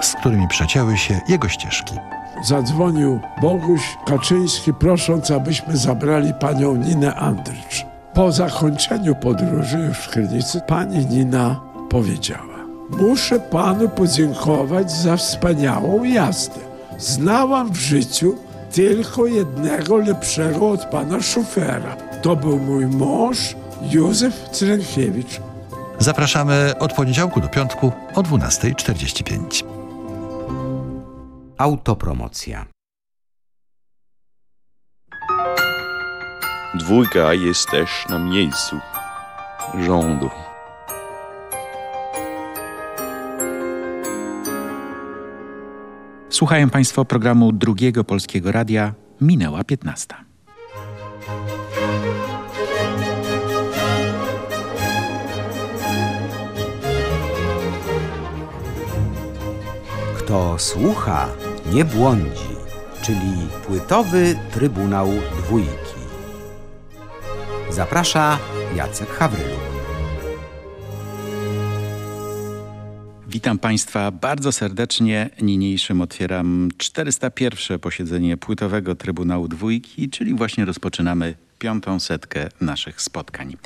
z którymi przecięły się jego ścieżki. Zadzwonił Boguś Kaczyński, prosząc, abyśmy zabrali panią Ninę Andrycz. Po zakończeniu podróży już w Krynicy pani Nina powiedziała Muszę panu podziękować za wspaniałą jazdę. Znałam w życiu tylko jednego lepszego od pana szofera. To był mój mąż Józef Cręchiewicz. Zapraszamy od poniedziałku do piątku o 12.45. Autopromocja. Dwójka jest też na miejscu rządu. Słuchają Państwo programu Drugiego Polskiego Radia. Minęła 15. Kto słucha, nie błądzi, czyli płytowy Trybunał Dwójki. Zaprasza Jacek Hawryluk. Witam Państwa bardzo serdecznie. Niniejszym otwieram 401. posiedzenie płytowego Trybunału Dwójki, czyli właśnie rozpoczynamy piątą setkę naszych spotkań.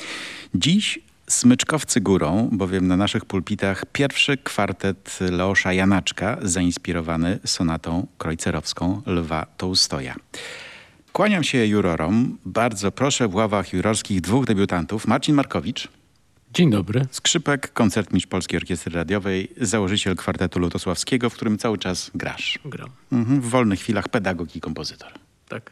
Dziś smyczkowcy górą, bowiem na naszych pulpitach pierwszy kwartet Leosza Janaczka, zainspirowany sonatą krojcerowską Lwa Tołstoja. Kłaniam się jurorom. Bardzo proszę w ławach jurorskich dwóch debiutantów. Marcin Markowicz. Dzień dobry. Skrzypek, koncertmistrz Polskiej Orkiestry Radiowej, założyciel kwartetu lutosławskiego, w którym cały czas grasz. Gram. Mhm, w wolnych chwilach pedagog i kompozytor. Tak.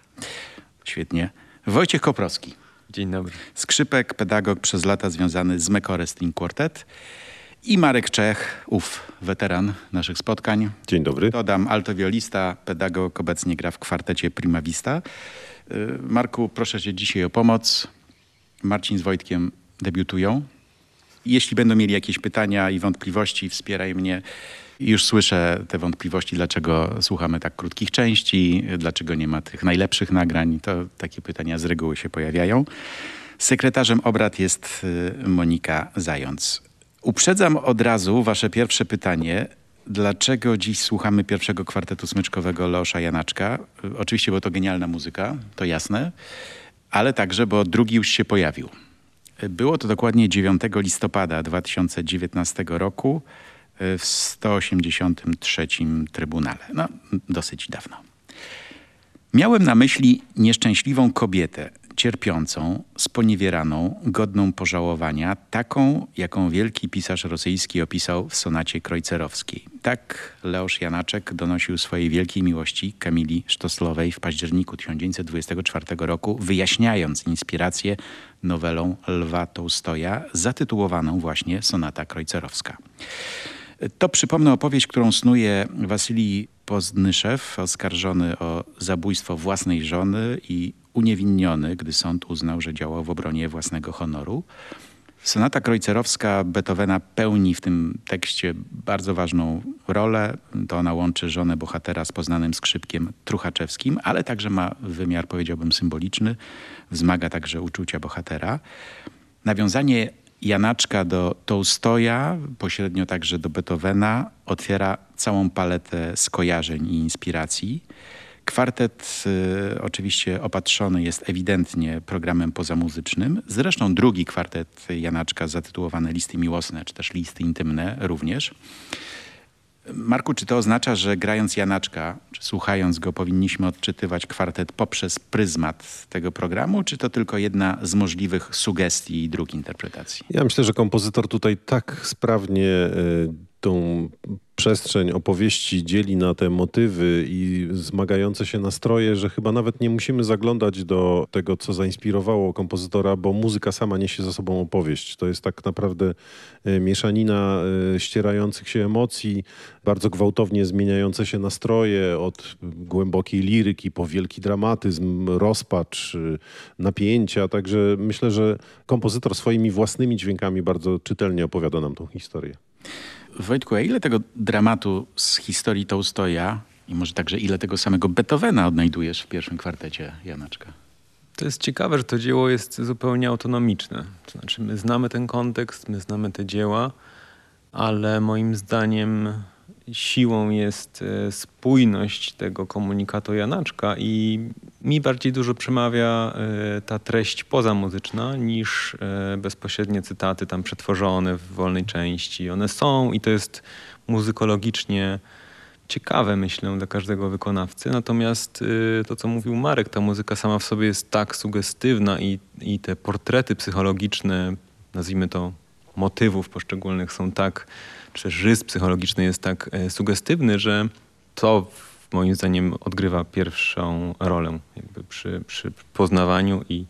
Świetnie. Wojciech Koprowski. Dzień dobry. Skrzypek, pedagog przez lata związany z Mekore String Quartet. I Marek Czech, ów weteran naszych spotkań. Dzień dobry. Dodam altowiolista, pedagog, obecnie gra w kwartecie Prima Vista. Y, Marku, proszę cię dzisiaj o pomoc. Marcin z Wojtkiem debiutują. Jeśli będą mieli jakieś pytania i wątpliwości, wspieraj mnie. Już słyszę te wątpliwości, dlaczego słuchamy tak krótkich części, dlaczego nie ma tych najlepszych nagrań. To takie pytania z reguły się pojawiają. Sekretarzem obrad jest y, Monika Zając. Uprzedzam od razu wasze pierwsze pytanie. Dlaczego dziś słuchamy pierwszego kwartetu smyczkowego Leosza Janaczka? Y, Oczywiście, bo to genialna muzyka, to jasne, ale także, bo drugi już się pojawił. Było to dokładnie 9 listopada 2019 roku y, w 183 Trybunale. No, dosyć dawno. Miałem na myśli nieszczęśliwą kobietę, cierpiącą, sponiewieraną, godną pożałowania, taką, jaką wielki pisarz rosyjski opisał w sonacie krojcerowskiej. Tak Leosz Janaczek donosił swojej wielkiej miłości Kamili Sztoslowej w październiku 1924 roku, wyjaśniając inspirację nowelą Lwa Tołstoja, zatytułowaną właśnie Sonata Krojcerowska. To przypomnę opowieść, którą snuje Wasylij Pozdnyszew, oskarżony o zabójstwo własnej żony i uniewinniony, gdy sąd uznał, że działał w obronie własnego honoru. Sonata krojcerowska Beethovena pełni w tym tekście bardzo ważną rolę. To ona łączy żonę bohatera z poznanym skrzypkiem truchaczewskim, ale także ma wymiar, powiedziałbym, symboliczny. Wzmaga także uczucia bohatera. Nawiązanie Janaczka do Tołstoja, pośrednio także do Beethovena, otwiera całą paletę skojarzeń i inspiracji. Kwartet y, oczywiście opatrzony jest ewidentnie programem pozamuzycznym. Zresztą drugi kwartet Janaczka zatytułowany Listy Miłosne, czy też Listy Intymne również. Marku, czy to oznacza, że grając Janaczka, czy słuchając go, powinniśmy odczytywać kwartet poprzez pryzmat tego programu, czy to tylko jedna z możliwych sugestii i dróg interpretacji? Ja myślę, że kompozytor tutaj tak sprawnie y, tą przestrzeń opowieści dzieli na te motywy i zmagające się nastroje, że chyba nawet nie musimy zaglądać do tego, co zainspirowało kompozytora, bo muzyka sama niesie za sobą opowieść. To jest tak naprawdę y, mieszanina y, ścierających się emocji, bardzo gwałtownie zmieniające się nastroje od głębokiej liryki po wielki dramatyzm, rozpacz, y, napięcia. Także myślę, że kompozytor swoimi własnymi dźwiękami bardzo czytelnie opowiada nam tą historię. Wojtku, a ile tego dramatu z historii Tołstoja i może także ile tego samego Beethovena odnajdujesz w pierwszym kwartecie Janaczka? To jest ciekawe, że to dzieło jest zupełnie autonomiczne. To znaczy, my znamy ten kontekst, my znamy te dzieła, ale moim zdaniem siłą jest e, spójność tego komunikatu Janaczka i mi bardziej dużo przemawia e, ta treść pozamuzyczna niż e, bezpośrednie cytaty tam przetworzone w wolnej części. One są i to jest muzykologicznie ciekawe, myślę, dla każdego wykonawcy. Natomiast to, co mówił Marek, ta muzyka sama w sobie jest tak sugestywna i, i te portrety psychologiczne, nazwijmy to motywów poszczególnych są tak, czy rys psychologiczny jest tak e, sugestywny, że to moim zdaniem odgrywa pierwszą rolę przy, przy poznawaniu i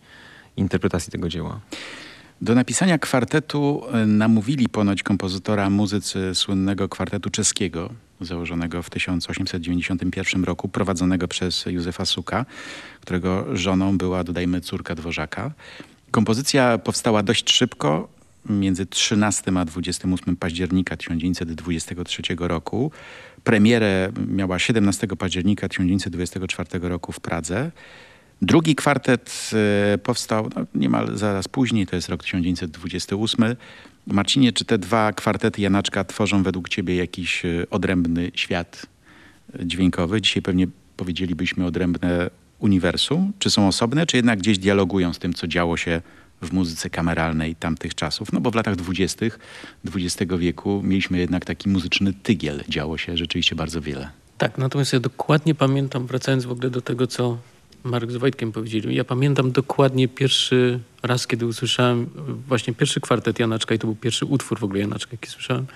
interpretacji tego dzieła. Do napisania kwartetu e, namówili ponoć kompozytora muzycy słynnego kwartetu czeskiego, założonego w 1891 roku, prowadzonego przez Józefa Suka, którego żoną była, dodajmy, córka dworzaka. Kompozycja powstała dość szybko, między 13 a 28 października 1923 roku. Premierę miała 17 października 1924 roku w Pradze. Drugi kwartet e, powstał no, niemal zaraz później, to jest rok 1928. Marcinie, czy te dwa kwartety Janaczka tworzą według ciebie jakiś e, odrębny świat e, dźwiękowy? Dzisiaj pewnie powiedzielibyśmy odrębne uniwersum. Czy są osobne, czy jednak gdzieś dialogują z tym, co działo się w muzyce kameralnej tamtych czasów? No bo w latach dwudziestych XX wieku mieliśmy jednak taki muzyczny tygiel. Działo się rzeczywiście bardzo wiele. Tak, natomiast ja dokładnie pamiętam, wracając w ogóle do tego, co Marek z Wojtkiem powiedzieli, ja pamiętam dokładnie pierwszy raz, kiedy usłyszałem właśnie pierwszy kwartet Janaczka i to był pierwszy utwór w ogóle Janaczka, jaki słyszałem.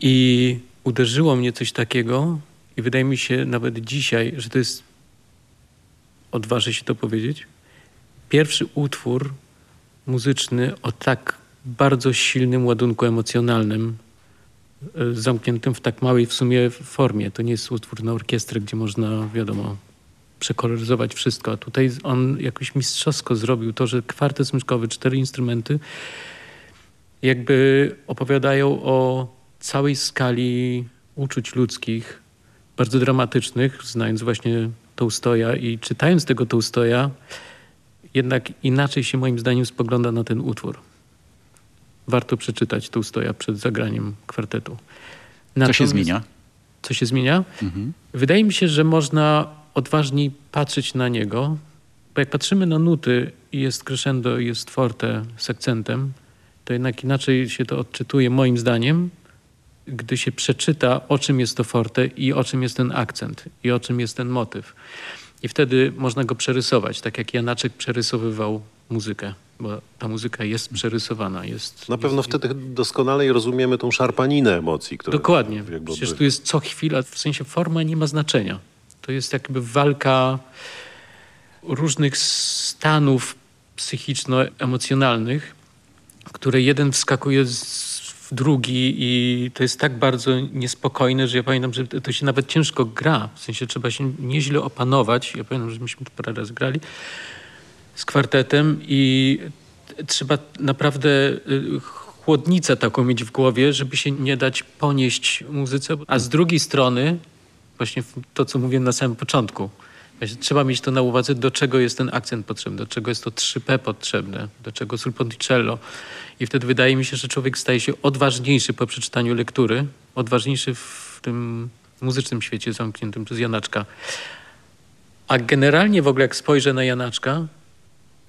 I uderzyło mnie coś takiego i wydaje mi się nawet dzisiaj, że to jest, odważę się to powiedzieć, pierwszy utwór muzyczny o tak bardzo silnym ładunku emocjonalnym, y, zamkniętym w tak małej w sumie formie. To nie jest utwór na orkiestrę, gdzie można, wiadomo, przekoloryzować wszystko. A tutaj on jakoś mistrzowsko zrobił to, że kwartet smyczkowy, cztery instrumenty jakby opowiadają o całej skali uczuć ludzkich, bardzo dramatycznych, znając właśnie Tołstoja i czytając tego Tołstoja, jednak inaczej się moim zdaniem spogląda na ten utwór. Warto przeczytać Tołstoja przed zagraniem kwartetu. Co się Natomiast- zmienia? Co się zmienia? Mhm. Wydaje mi się, że można odważniej patrzeć na niego, bo jak patrzymy na nuty i jest crescendo i jest forte z akcentem, to jednak inaczej się to odczytuje moim zdaniem, gdy się przeczyta, o czym jest to forte i o czym jest ten akcent i o czym jest ten motyw. I wtedy można go przerysować, tak jak Janaczek przerysowywał muzykę, bo ta muzyka jest przerysowana. Jest, Na pewno jest, wtedy doskonale rozumiemy tą szarpaninę emocji, która Dokładnie. jakby Przecież tu jest co chwila, w sensie forma nie ma znaczenia. To jest jakby walka różnych stanów psychiczno-emocjonalnych, które jeden wskakuje z, w drugi i to jest tak bardzo niespokojne, że ja pamiętam, że to się nawet ciężko gra. W sensie trzeba się nieźle opanować. Ja pamiętam, że myśmy to parę razy grali z kwartetem i trzeba naprawdę y, chłodnicę taką mieć w głowie, żeby się nie dać ponieść muzyce. A z drugiej strony, właśnie to, co mówiłem na samym początku, trzeba mieć to na uwadze, do czego jest ten akcent potrzebny, do czego jest to 3P potrzebne, do czego sul ponticello. I wtedy wydaje mi się, że człowiek staje się odważniejszy po przeczytaniu lektury, odważniejszy w tym muzycznym świecie zamkniętym przez Janaczka. A generalnie w ogóle jak spojrzę na Janaczka,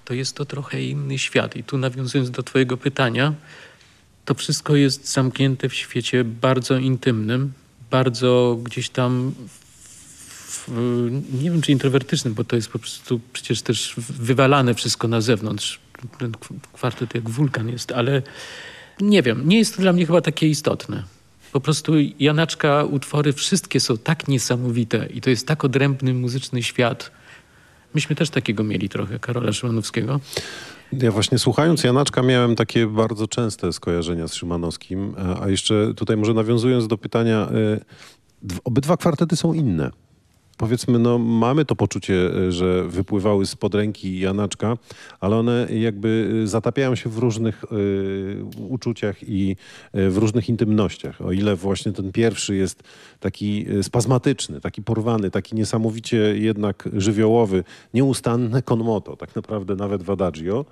to jest to trochę inny świat. I tu nawiązując do Twojego pytania, to wszystko jest zamknięte w świecie bardzo intymnym, bardzo gdzieś tam, nie wiem czy introwertycznym, bo to jest po prostu przecież też wywalane wszystko na zewnątrz. Ten kwartet jak wulkan jest, ale nie wiem, nie jest to dla mnie chyba takie istotne. Po prostu Janaczka utwory wszystkie są tak niesamowite i to jest tak odrębny muzyczny świat. Myśmy też takiego mieli trochę, Karola Szymanowskiego. Ja właśnie słuchając Janaczka miałem takie bardzo częste skojarzenia z Szymanowskim, a- a jeszcze tutaj może nawiązując do pytania, dw- obydwa kwartety są inne. Powiedzmy, no mamy to poczucie, y, że wypływały spod ręki Janaczka, ale one jakby y, zatapiają się w różnych y, uczuciach i y, w różnych intymnościach. O ile właśnie ten pierwszy jest taki spazmatyczny, taki porwany, taki niesamowicie jednak żywiołowy, nieustanne con moto, tak naprawdę nawet w Adagio.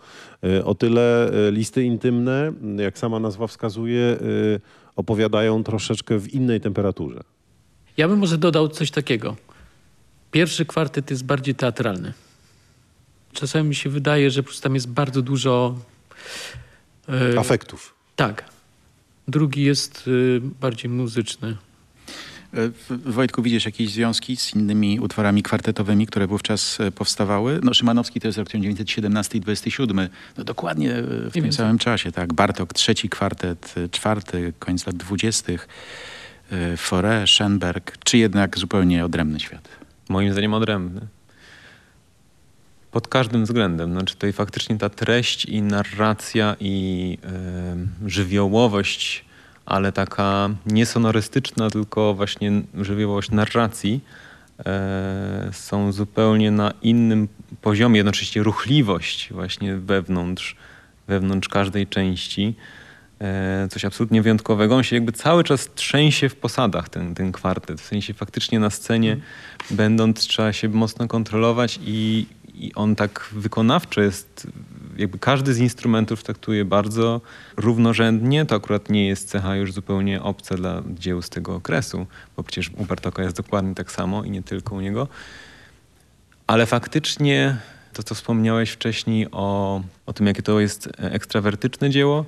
Y, O tyle listy intymne, jak sama nazwa wskazuje, opowiadają troszeczkę w innej temperaturze. Ja bym może dodał coś takiego. Pierwszy kwartet jest bardziej teatralny. Czasami mi się wydaje, że po prostu tam jest bardzo dużo. e, Afektów. Tak. Drugi jest y, bardziej muzyczny. E, w- Wojtku, widzisz jakieś związki z innymi utworami kwartetowymi, które wówczas powstawały? No Szymanowski to jest rok 1917 i 27. No dokładnie w tym samym czasie, tak. Bartok, trzeci kwartet, czwarty, koniec lat dwudziestych. Fauré, Schoenberg, czy jednak zupełnie odrębny świat? Moim zdaniem odrębny. Pod każdym względem. Znaczy tutaj faktycznie ta treść i narracja i e, żywiołowość, ale taka nie sonorystyczna, tylko właśnie żywiołowość narracji e, są zupełnie na innym poziomie. Jednocześnie ruchliwość właśnie wewnątrz, wewnątrz każdej części. E, coś absolutnie wyjątkowego. On się jakby cały czas trzęsie w posadach, ten, ten kwartet. W sensie faktycznie na scenie, będąc, trzeba się mocno kontrolować i, i on tak wykonawczy jest. Jakby każdy z instrumentów traktuje bardzo równorzędnie. To akurat nie jest cecha już zupełnie obca dla dzieł z tego okresu, bo przecież u Bartoka jest dokładnie tak samo i nie tylko u niego. Ale faktycznie to, co wspomniałeś wcześniej o, o tym, jakie to jest e, ekstrawertyczne dzieło,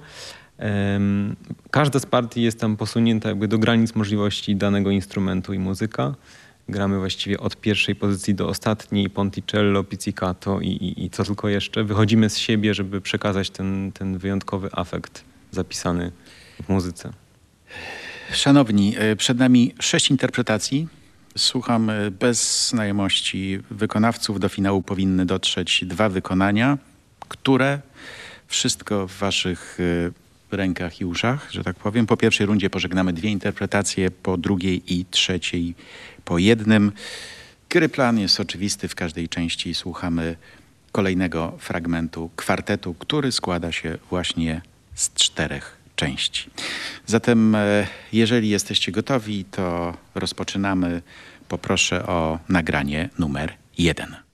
każda z partii jest tam posunięta jakby do granic możliwości danego instrumentu i muzyka. Gramy właściwie od pierwszej pozycji do ostatniej, ponticello, pizzicato i, i, i co tylko jeszcze. Wychodzimy z siebie, żeby przekazać ten, ten wyjątkowy afekt zapisany w muzyce. Szanowni, e, przed nami sześć interpretacji. Słucham e, bez znajomości wykonawców. Do finału powinny dotrzeć dwa wykonania, które wszystko w waszych e, rękach i uszach, że tak powiem. Po pierwszej rundzie pożegnamy dwie interpretacje, po drugiej i trzeciej po jednym. Gry plan jest oczywisty. W każdej części słuchamy kolejnego fragmentu kwartetu, który składa się właśnie z czterech części. Zatem, e, jeżeli jesteście gotowi, to rozpoczynamy. Poproszę o nagranie numer jeden.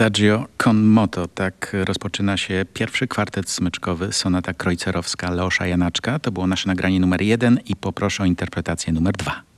Adagio con moto, tak rozpoczyna się pierwszy kwartet smyczkowy, sonata krojcerowska Leosza Janaczka. To było nasze nagranie numer jeden i poproszę o interpretację numer dwa.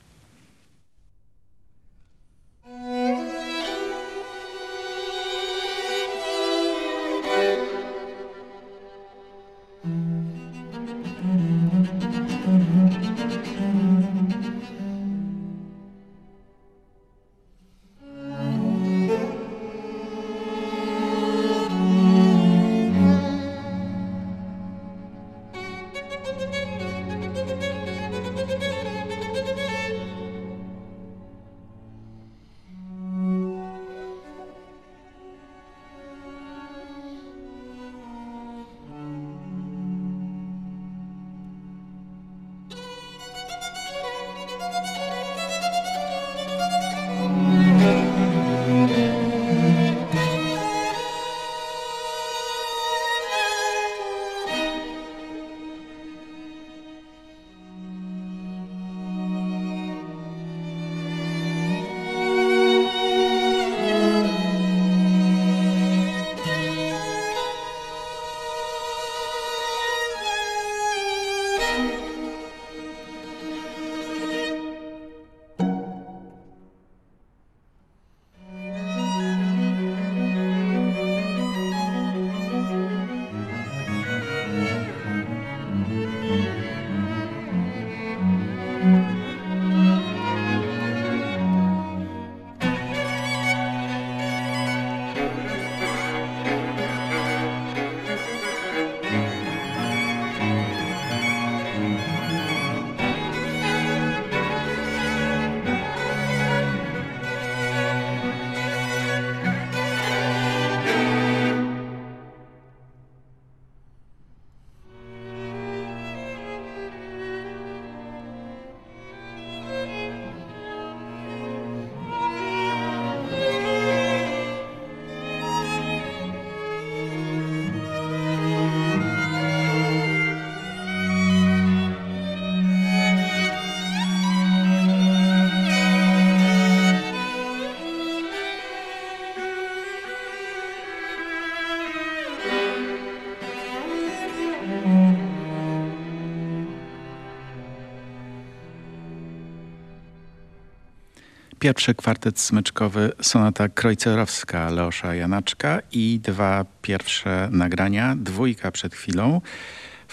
Pierwszy kwartet smyczkowy, sonata krojcerowska Leosza Janaczka i dwa pierwsze nagrania, dwójka przed chwilą,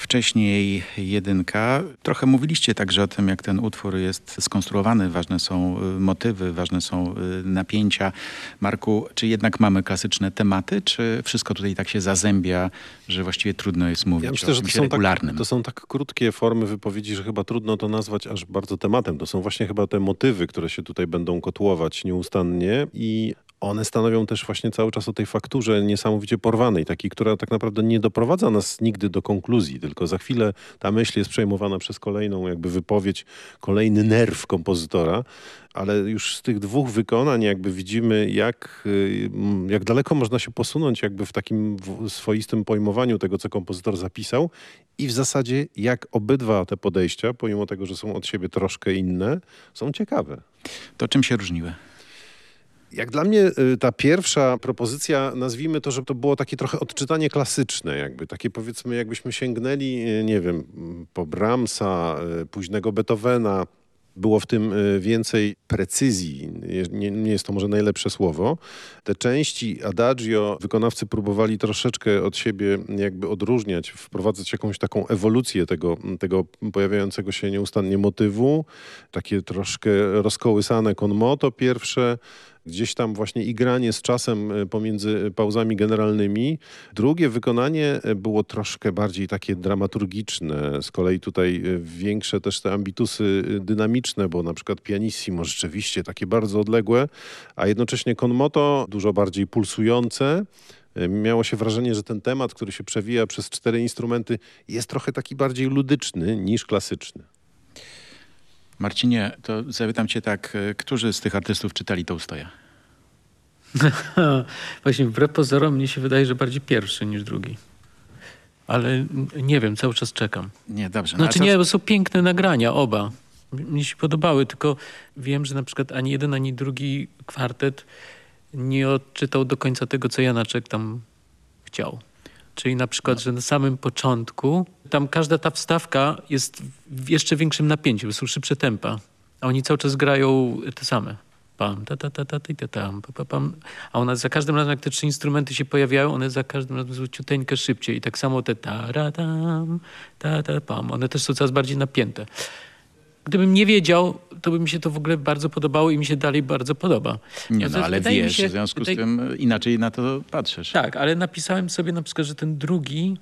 wcześniej jedynka. Trochę mówiliście także o tym, jak ten utwór jest skonstruowany. Ważne są y, motywy, ważne są y, napięcia. Marku, czy jednak mamy klasyczne tematy, czy wszystko tutaj tak się zazębia, że właściwie trudno jest mówić Ja myślę, o że to są, tak, regularnym? to są tak krótkie formy wypowiedzi, że chyba trudno to nazwać aż bardzo tematem. To są właśnie chyba te motywy, które się tutaj będą kotłować nieustannie i one stanowią też właśnie cały czas o tej fakturze niesamowicie porwanej, takiej, która tak naprawdę nie doprowadza nas nigdy do konkluzji, tylko za chwilę ta myśl jest przejmowana przez kolejną jakby wypowiedź, kolejny nerw kompozytora, ale już z tych dwóch wykonań jakby widzimy, jak, y, jak daleko można się posunąć jakby w takim swoistym pojmowaniu tego, co kompozytor zapisał i w zasadzie jak obydwa te podejścia, pomimo tego, że są od siebie troszkę inne, są ciekawe. To czym się różniły? Jak dla mnie y, ta pierwsza propozycja, nazwijmy to, że to było takie trochę odczytanie klasyczne, jakby takie powiedzmy, jakbyśmy sięgnęli, y, nie wiem, m, po Brahmsa, y, późnego Beethovena. Było w tym więcej precyzji, nie, nie jest to może najlepsze słowo. Te części adagio wykonawcy próbowali troszeczkę od siebie jakby odróżniać, wprowadzać jakąś taką ewolucję tego, tego pojawiającego się nieustannie motywu, takie troszkę rozkołysane con moto pierwsze, gdzieś tam właśnie igranie z czasem e, pomiędzy pauzami generalnymi. Drugie wykonanie e, było troszkę bardziej takie dramaturgiczne, z kolei tutaj e, większe też te ambitusy e, dynamiczne, bo na przykład pianissimo rzeczywiście takie bardzo odległe, a jednocześnie con moto dużo bardziej pulsujące. E, Miało się wrażenie, że ten temat, który się przewija przez cztery instrumenty jest trochę taki bardziej ludyczny niż klasyczny. Marcinie, to zapytam cię tak, y, którzy z tych artystów czytali Tołstoja? Właśnie wbrew pozorom mnie się wydaje, że bardziej pierwszy niż drugi. Ale nie wiem, cały czas czekam. Nie, dobrze. no Znaczy co- nie, bo są piękne nagrania, oba. Mnie się podobały, tylko wiem, że na przykład ani jeden, ani drugi kwartet nie odczytał do końca tego, co Janaczek tam chciał. Czyli na przykład, że na samym początku tam każda ta wstawka jest w jeszcze większym napięciu, są szybsze tempa. A oni cały czas grają te same. Pam, ta, ta, ta, ta, ta, ta, tam, pa, pa, pam. A one za każdym razem, jak te trzy instrumenty się pojawiają, one za każdym razem są ciuteńkę szybciej. I tak samo te ta, ra, tam, ta, ta, pam. One też są coraz bardziej napięte. Gdybym nie wiedział, to by mi się to w ogóle bardzo podobało i mi się dalej bardzo podoba. Nie, no, ale wiesz, się- w związku wydaje- z tym inaczej na to patrzysz. tak, ale napisałem sobie na przykład, że ten drugi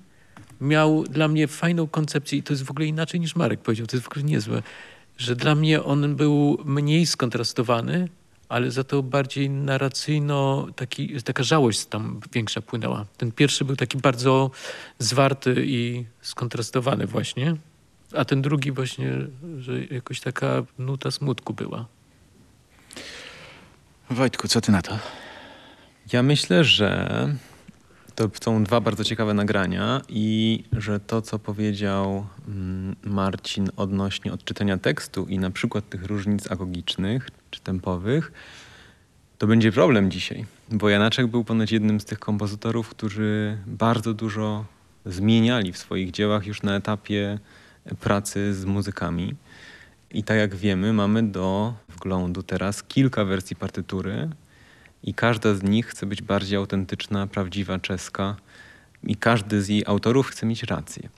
miał dla mnie fajną koncepcję i to jest w ogóle inaczej niż Marek powiedział, to jest w ogóle niezłe, że dla mnie on był mniej skontrastowany, ale za to bardziej narracyjno, taki, taka żałość tam większa płynęła. Ten pierwszy był taki bardzo zwarty i skontrastowany właśnie, a ten drugi właśnie, że jakoś taka nuta smutku była. Wojtku, co ty na to? Ja myślę, że to są dwa bardzo ciekawe nagrania i że to, co powiedział mm, Marcin odnośnie odczytania tekstu i na przykład tych różnic agogicznych czy tempowych, to będzie problem dzisiaj, bo Janaczek był ponoć jednym z tych kompozytorów, którzy bardzo dużo zmieniali w swoich dziełach już na etapie pracy z muzykami. I tak jak wiemy, mamy do wglądu teraz kilka wersji partytury i każda z nich chce być bardziej autentyczna, prawdziwa, czeska i każdy z jej autorów chce mieć rację.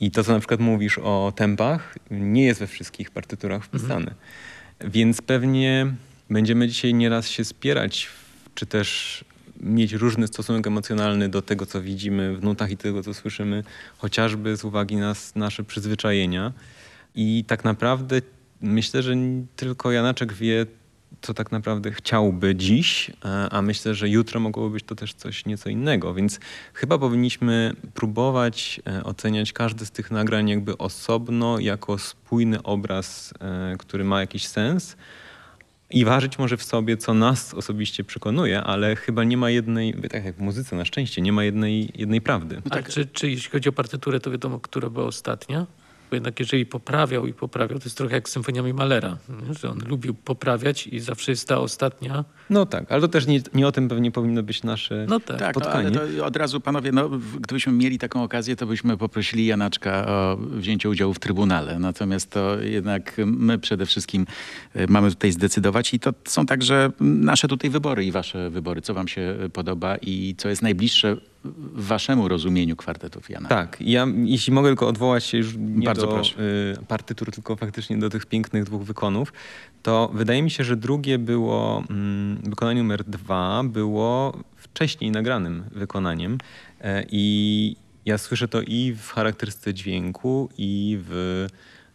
I to, co na przykład mówisz o tempach, nie jest we wszystkich partyturach wpisane. Więc pewnie będziemy dzisiaj nieraz się spierać, czy też mieć różny stosunek emocjonalny do tego, co widzimy w nutach i tego, co słyszymy, chociażby z uwagi na nasze przyzwyczajenia. I tak naprawdę myślę, że tylko Janaczek wie, co tak naprawdę chciałby dziś, e, a myślę, że jutro mogłoby być to też coś nieco innego. Więc chyba powinniśmy próbować e, oceniać każdy z tych nagrań jakby osobno, jako spójny obraz, e, który ma jakiś sens. I ważyć może w sobie, co nas osobiście przekonuje, ale chyba nie ma jednej, tak jak w muzyce na szczęście, nie ma jednej, jednej prawdy. A czy, czy jeśli chodzi o partyturę, to wiadomo, która była ostatnia? Bo jednak jeżeli poprawiał i poprawiał, to jest trochę jak z symfoniami Malera, nie? że on lubił poprawiać i zawsze jest ta ostatnia. No tak, ale to też nie, nie o tym pewnie powinno być nasze No tak. Tak, no, spotkanie. ale to od razu panowie, no, gdybyśmy mieli taką okazję, to byśmy poprosili Janaczka o wzięcie udziału w Trybunale. Natomiast to jednak my przede wszystkim e, mamy tutaj zdecydować i to są także nasze tutaj wybory i wasze wybory. Co wam się podoba i co jest najbliższe waszemu rozumieniu kwartetów Jana. Tak, ja jeśli mogę tylko odwołać się już nie Bardzo do proszę. y, partytur, tylko faktycznie do tych pięknych dwóch wykonów, to wydaje mi się, że drugie było, mm, wykonanie numer dwa było wcześniej nagranym wykonaniem e, i ja słyszę to i w charakterystyce dźwięku, i w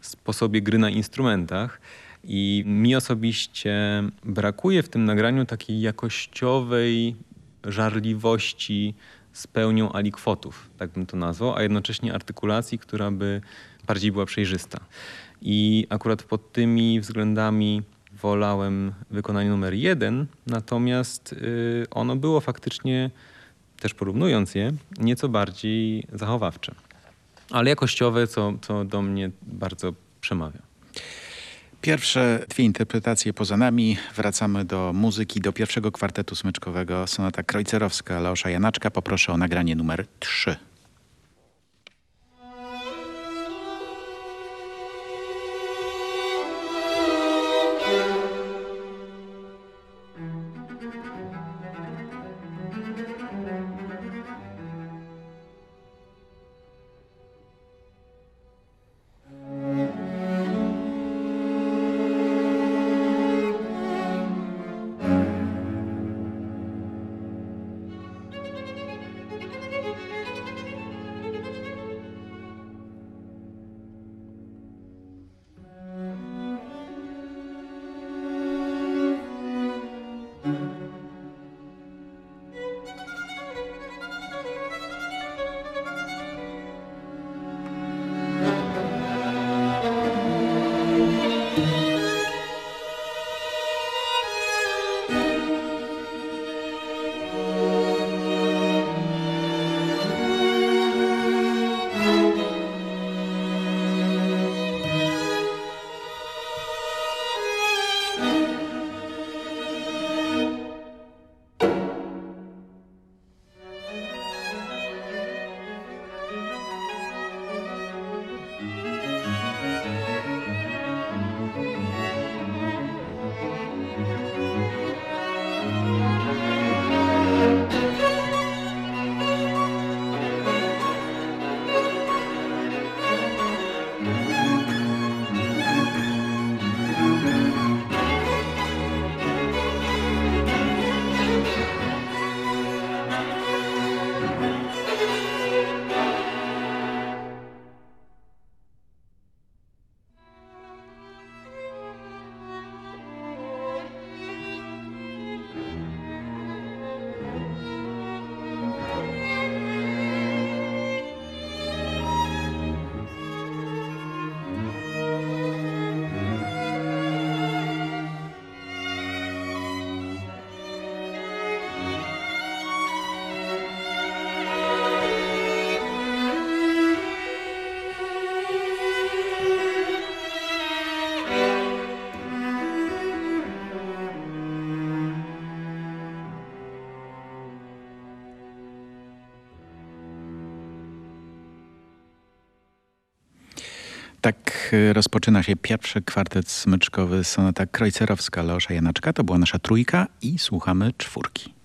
sposobie gry na instrumentach. I mi osobiście brakuje w tym nagraniu takiej jakościowej żarliwości z pełnią alikwotów, tak bym to nazwał, a jednocześnie artykulacji, która by bardziej była przejrzysta. I akurat pod tymi względami wolałem wykonanie numer jeden, natomiast y, ono było faktycznie, też porównując je, nieco bardziej zachowawcze. Ale jakościowe, co, co do mnie bardzo przemawia. Pierwsze dwie interpretacje poza nami. Wracamy do muzyki, do pierwszego kwartetu smyczkowego. Sonata krojcerowska Leosza Janaczka. Poproszę o nagranie numer 3. Tak y, rozpoczyna się pierwszy kwartet smyczkowy sonata krojcerowska Leosza Janaczka. To była nasza trójka i słuchamy czwórki.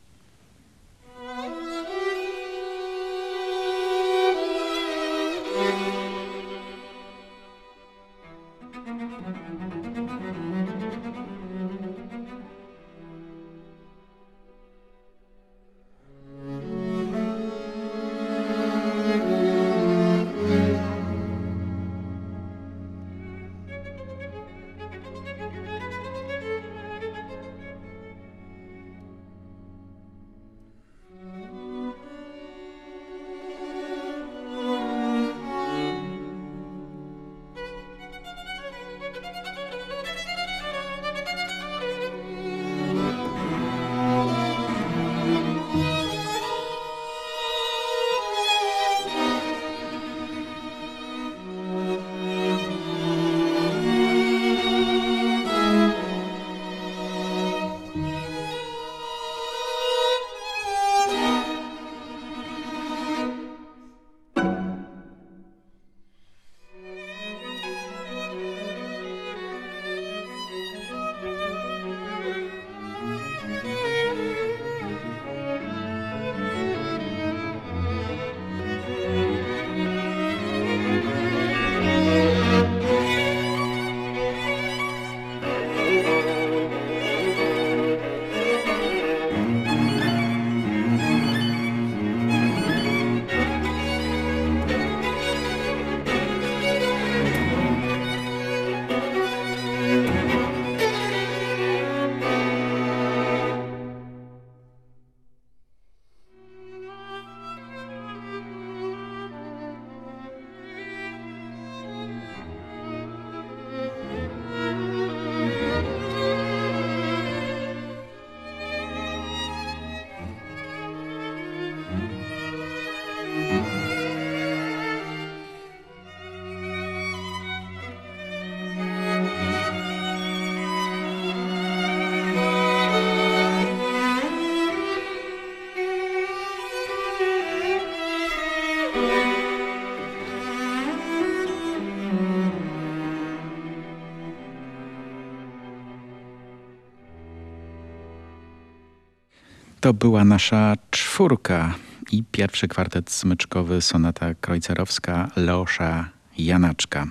To była nasza czwórka i pierwszy kwartet smyczkowy sonata krojcerowska Leosza Janaczka.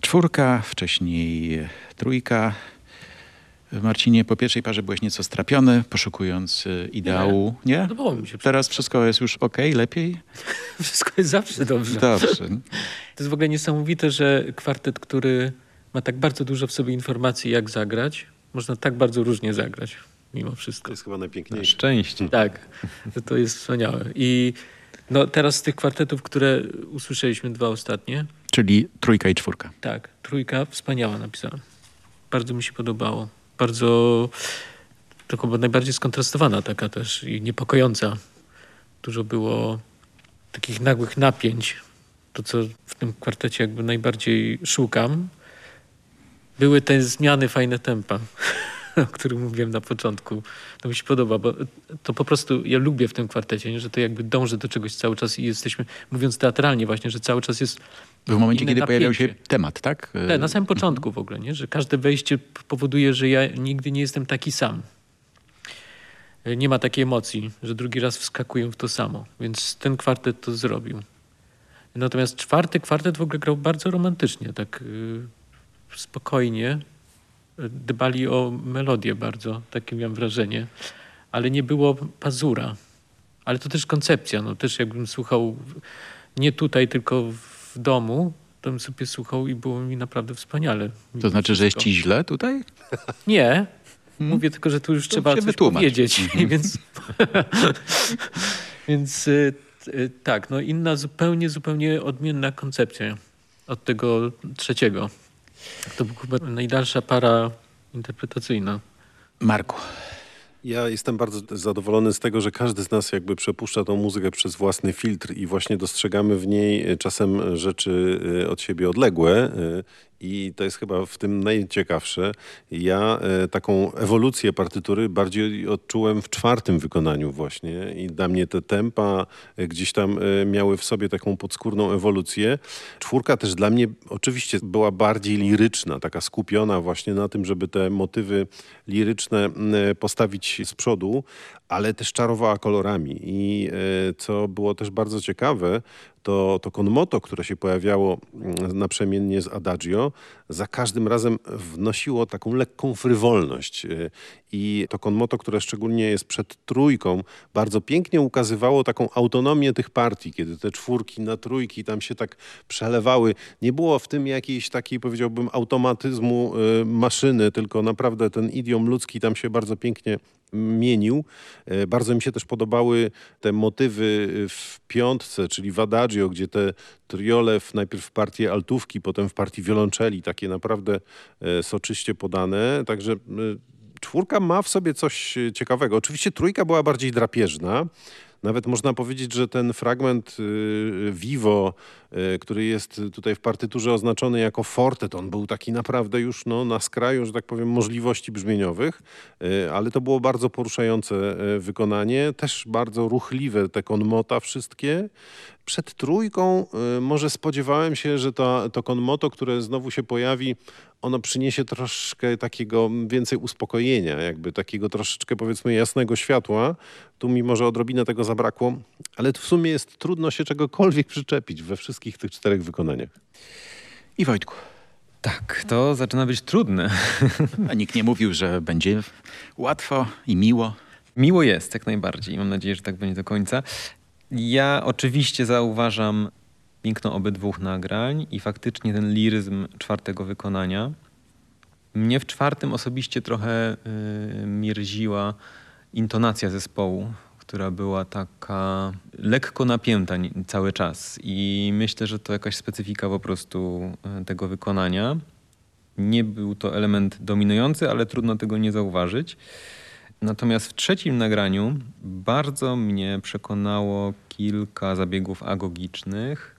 Czwórka, wcześniej trójka. Marcinie, po pierwszej parze byłeś nieco strapiony, poszukując y, ideału. Nie? Podobało mi się. Teraz wszystko jest już ok, lepiej? Wszystko jest zawsze dobrze. Dobrze. To jest w ogóle niesamowite, że kwartet, który ma tak bardzo dużo w sobie informacji, jak zagrać, można tak bardzo różnie zagrać, mimo To wszystko. jest chyba Na najpiękniejsze. szczęście. Tak, to- to jest wspaniałe. I no, teraz z tych kwartetów, które usłyszeliśmy, dwa ostatnie, Czyli trójka i czwórka. tak, trójka wspaniała napisana. Bardzo mi się podobało. Bardzo, to chyba najbardziej skontrastowana taka też i niepokojąca. Dużo było takich nagłych napięć. To, co w tym kwartecie jakby najbardziej szukam, były te zmiany fajne tempa, o których mówiłem na początku. To mi się podoba, bo to po prostu ja lubię w tym kwartecie, nie? że to jakby dąży do czegoś cały czas i jesteśmy, mówiąc teatralnie właśnie, że cały czas jest W momencie, kiedy pojawiał się napięcie. temat, tak? tak, na samym początku w ogóle, nie? że każde wejście powoduje, że ja nigdy nie jestem taki sam. Nie ma takiej emocji, że drugi raz wskakuję w to samo. Więc ten kwartet to zrobił. Natomiast czwarty kwartet w ogóle grał bardzo romantycznie, tak y, spokojnie. Dbali o melodię bardzo, takie miałem wrażenie. Ale nie było pazura. Ale to też koncepcja. No, też jakbym słuchał nie tutaj, tylko w domu, to bym sobie słuchał i było mi naprawdę wspaniale. To znaczy, że jest ci źle tutaj? Nie. Mówię tylko, że tu już trzeba się coś wytłumacz. powiedzieć. I więc więc y, y, tak, no inna zupełnie, zupełnie odmienna koncepcja od tego trzeciego. To była chyba najdalsza para interpretacyjna. Marku. Ja jestem bardzo zadowolony z tego, że każdy z nas jakby przepuszcza tą muzykę przez własny filtr i właśnie dostrzegamy w niej czasem rzeczy e, od siebie odległe e, i to jest chyba w tym najciekawsze. Ja e, taką ewolucję partytury bardziej odczułem w czwartym wykonaniu właśnie i dla mnie te tempa e, gdzieś tam e, miały w sobie taką podskórną ewolucję. Czwórka też dla mnie oczywiście była bardziej liryczna, taka skupiona właśnie na tym, żeby te motywy liryczne m, postawić z przodu, ale też czarowała kolorami i e, co było też bardzo ciekawe, to, to konmoto, które się pojawiało mm, naprzemiennie z Adagio, za każdym razem wnosiło taką lekką frywolność. Y, I to konmoto, które szczególnie jest przed trójką, bardzo pięknie ukazywało taką autonomię tych partii, kiedy te czwórki na trójki tam się tak przelewały. Nie było w tym jakiejś takiej, powiedziałbym, automatyzmu y, maszyny, tylko naprawdę ten idiom ludzki tam się bardzo pięknie mienił. E, Bardzo mi się też podobały te motywy w piątce, czyli w Adagio, gdzie te triole w, najpierw w partii altówki, potem w partii wiolonczeli, takie naprawdę e, soczyście podane. Także e, czwórka ma w sobie coś e, ciekawego. Oczywiście trójka była bardziej drapieżna. Nawet można powiedzieć, że ten fragment Vivo, który jest tutaj w partyturze oznaczony jako fortet, on był taki naprawdę już no, na skraju, że tak powiem, możliwości brzmieniowych, y, ale to było bardzo poruszające y, wykonanie, też bardzo ruchliwe te konmota wszystkie. Przed trójką y, może spodziewałem się, że to, to konmoto, które znowu się pojawi, ono przyniesie troszkę takiego więcej uspokojenia, jakby takiego troszeczkę powiedzmy jasnego światła. Tu mi może odrobinę tego zabrakło, ale w sumie jest trudno się czegokolwiek przyczepić we wszystkich tych czterech wykonaniach. I Wojtku, Tak, to zaczyna być trudne. a nikt nie mówił, że będzie łatwo i miło. Miło jest, jak najbardziej. Mam nadzieję, że tak będzie do końca. Ja oczywiście zauważam piękno obydwu nagrań i faktycznie ten liryzm czwartego wykonania. Mnie w czwartym osobiście trochę y, mierziła intonacja zespołu, która była taka lekko napięta cały czas. I myślę, że to jakaś specyfika po prostu y, tego wykonania. Nie był to element dominujący, ale trudno tego nie zauważyć. Natomiast w trzecim nagraniu bardzo mnie przekonało kilka zabiegów agogicznych.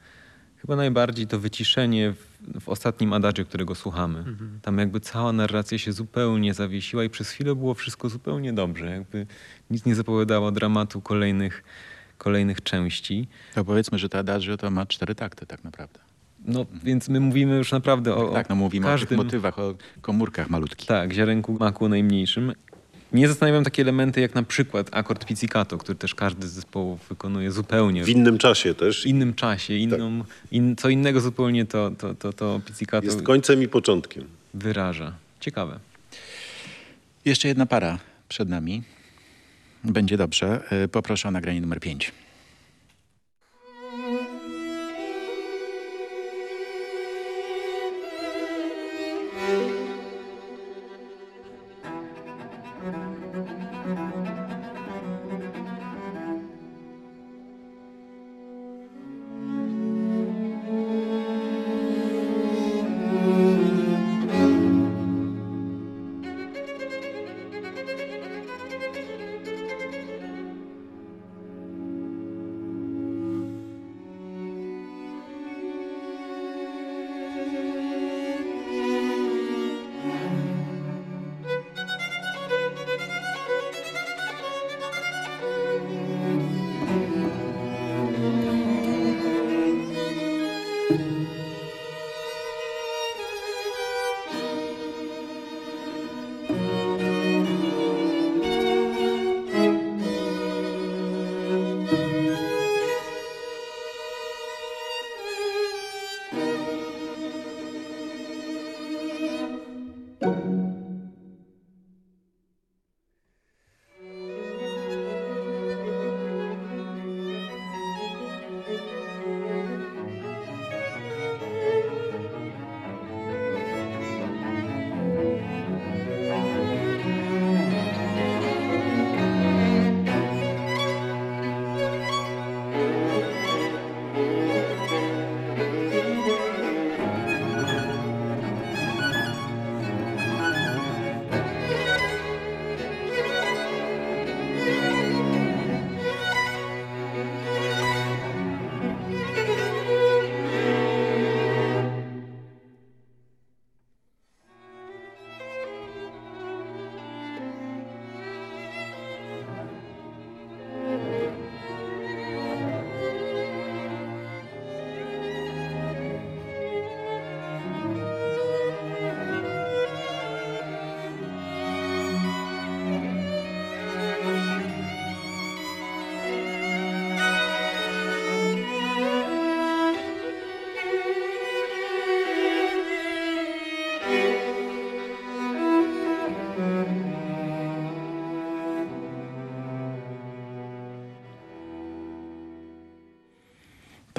Chyba najbardziej to wyciszenie w, w ostatnim adagio, którego słuchamy. Tam jakby cała narracja się zupełnie zawiesiła i przez chwilę było wszystko zupełnie dobrze. Jakby nic nie zapowiadało dramatu kolejnych, kolejnych części. To powiedzmy, że ta Adagio to ma cztery takty tak naprawdę. No więc my mówimy już naprawdę o, tak, no o mówimy o każdym... tych motywach, o komórkach malutkich. Tak, ziarenku maku najmniejszym. Nie zastanawiam takie elementy jak na przykład akord pizzicato, który też każdy z zespołów wykonuje zupełnie W innym czasie też. w innym czasie, inną, in, co innego zupełnie to, to, to, to pizzicato Jest końcem i początkiem. wyraża. Ciekawe. Jeszcze jedna para przed nami. Będzie dobrze. Y, Poproszę o nagranie numer 5.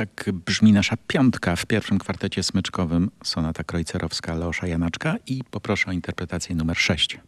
Tak brzmi nasza piątka w pierwszym kwartecie smyczkowym sonata krojcerowska Leosza Janaczka i poproszę o interpretację numer 6.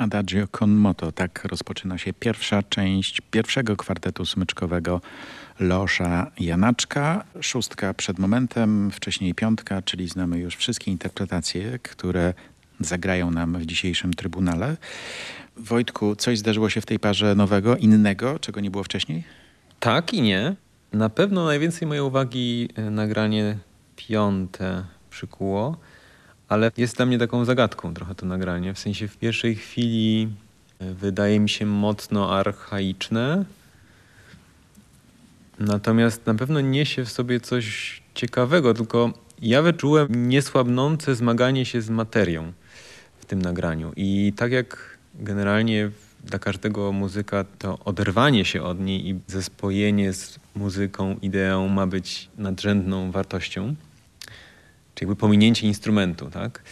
Adagio con moto. Tak rozpoczyna się pierwsza część pierwszego kwartetu smyczkowego Leosza Janaczka. Szóstka przed momentem, wcześniej piątka, czyli znamy już wszystkie interpretacje, które zagrają nam w dzisiejszym Trybunale. Wojtku, coś zdarzyło się w tej parze nowego, innego, czego nie było wcześniej? Tak i nie. Na pewno najwięcej mojej uwagi e, nagranie piąte przykuło, ale jest dla mnie taką zagadką trochę to nagranie. W sensie w pierwszej chwili e, wydaje mi się mocno archaiczne, natomiast na pewno niesie w sobie coś ciekawego, tylko ja wyczułem niesłabnące zmaganie się z materią w tym nagraniu. I tak jak generalnie dla każdego muzyka to oderwanie się od niej i zespojenie z muzyką, ideą ma być nadrzędną wartością, jakby pominięcie instrumentu, tak?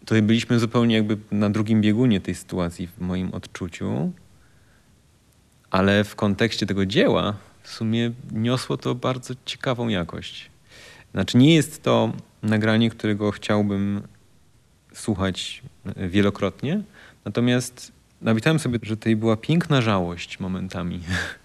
Tutaj byliśmy zupełnie jakby na drugim biegunie tej sytuacji w moim odczuciu, ale w kontekście tego dzieła w sumie niosło to bardzo ciekawą jakość. Znaczy nie jest to nagranie, którego chciałbym słuchać wielokrotnie, natomiast napisałem sobie, że tutaj była piękna żałość momentami.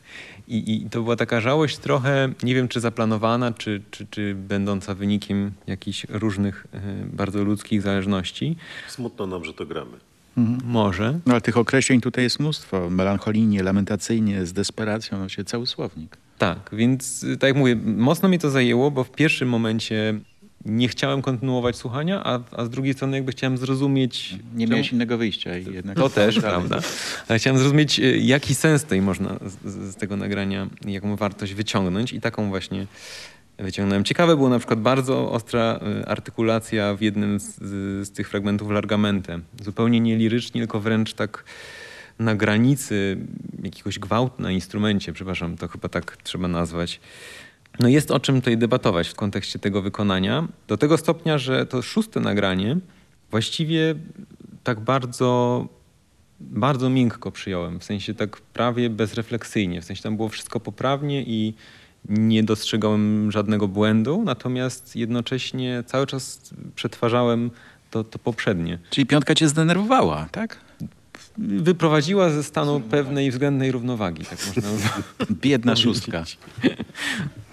I, I, to była taka żałość trochę, nie wiem czy zaplanowana, czy, czy, czy będąca wynikiem jakichś różnych y, bardzo ludzkich zależności. Smutno nam, że to gramy. Mhm. Może. No ale tych określeń tutaj jest mnóstwo. Melancholijnie, lamentacyjnie, z desperacją, no się cały słownik. Tak, więc tak jak mówię, mocno mnie to zajęło, bo w pierwszym momencie nie chciałem kontynuować słuchania, a, a z drugiej strony jakby chciałem zrozumieć... Nie czemu... miałeś innego wyjścia. I jednak to też, prawda. Ale chciałem zrozumieć, e, jaki sens tej można z, z, tego nagrania, jaką wartość wyciągnąć i taką właśnie wyciągnąłem. Ciekawe było na przykład bardzo ostra e, artykulacja w jednym z, z tych fragmentów Largamente. Zupełnie nie lirycznie, tylko wręcz tak na granicy jakiegoś gwałtu na instrumencie, przepraszam, to chyba tak trzeba nazwać. No jest o czym tutaj debatować w kontekście tego wykonania. Do tego stopnia, że to szóste nagranie właściwie tak bardzo bardzo miękko przyjąłem, w sensie tak prawie bezrefleksyjnie. W sensie tam było wszystko poprawnie i nie dostrzegałem żadnego błędu, natomiast jednocześnie cały czas przetwarzałem to, to poprzednie. Czyli piątka cię zdenerwowała, tak? Wyprowadziła ze stanu pewnej względnej równowagi, tak można Biedna szóstka.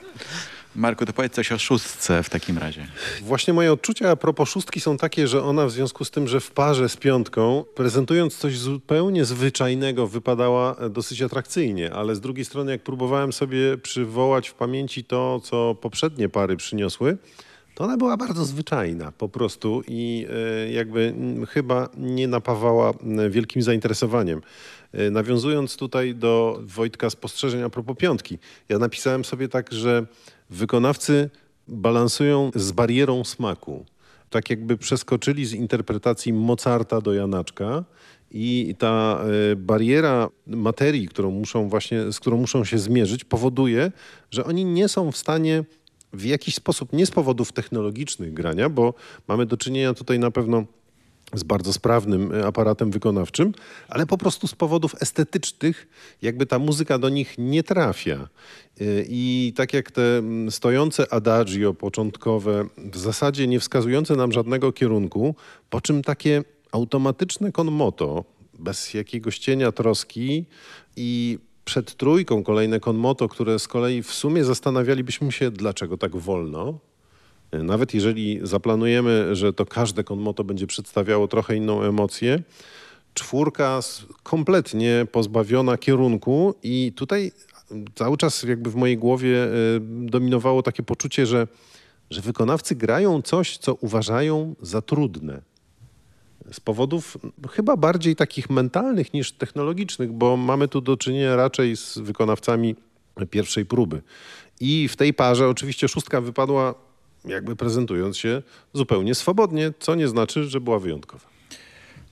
Marku, to powiedz coś o szóstce w takim razie. Właśnie moje odczucia a propos szóstki są takie, że ona w związku z tym, że w parze z piątką, prezentując coś zupełnie zwyczajnego, wypadała e, dosyć atrakcyjnie, ale z drugiej strony, jak próbowałem sobie przywołać w pamięci to, co poprzednie pary przyniosły, to ona była bardzo zwyczajna po prostu i e, jakby mm, chyba nie napawała wielkim zainteresowaniem. E, Nawiązując tutaj do Wojtka spostrzeżeń a propos piątki, ja napisałem sobie tak, że wykonawcy balansują z barierą smaku. Tak jakby przeskoczyli z interpretacji Mozarta do Janaczka i ta e, bariera materii, którą muszą właśnie, z którą muszą się zmierzyć, powoduje, że oni nie są w stanie w jakiś sposób, nie z powodów technologicznych grania, bo mamy do czynienia tutaj na pewno z bardzo sprawnym e, aparatem wykonawczym, ale po prostu z powodów estetycznych, jakby ta muzyka do nich nie trafia. E, I tak jak te mm, stojące adagio początkowe, w zasadzie nie wskazujące nam żadnego kierunku, po czym takie automatyczne con moto, bez jakiegoś cienia troski i przed trójką kolejne con moto, które z kolei w sumie zastanawialibyśmy się, dlaczego tak wolno. Nawet jeżeli zaplanujemy, że to każde konmoto będzie przedstawiało trochę inną emocję, czwórka kompletnie pozbawiona kierunku i tutaj cały czas jakby w mojej głowie e, dominowało takie poczucie, że, że wykonawcy grają coś, co uważają za trudne. Z powodów chyba bardziej takich mentalnych niż technologicznych, bo mamy tu do czynienia raczej z wykonawcami pierwszej próby. I w tej parze oczywiście szóstka wypadła, jakby prezentując się zupełnie swobodnie, co nie znaczy, że była wyjątkowa.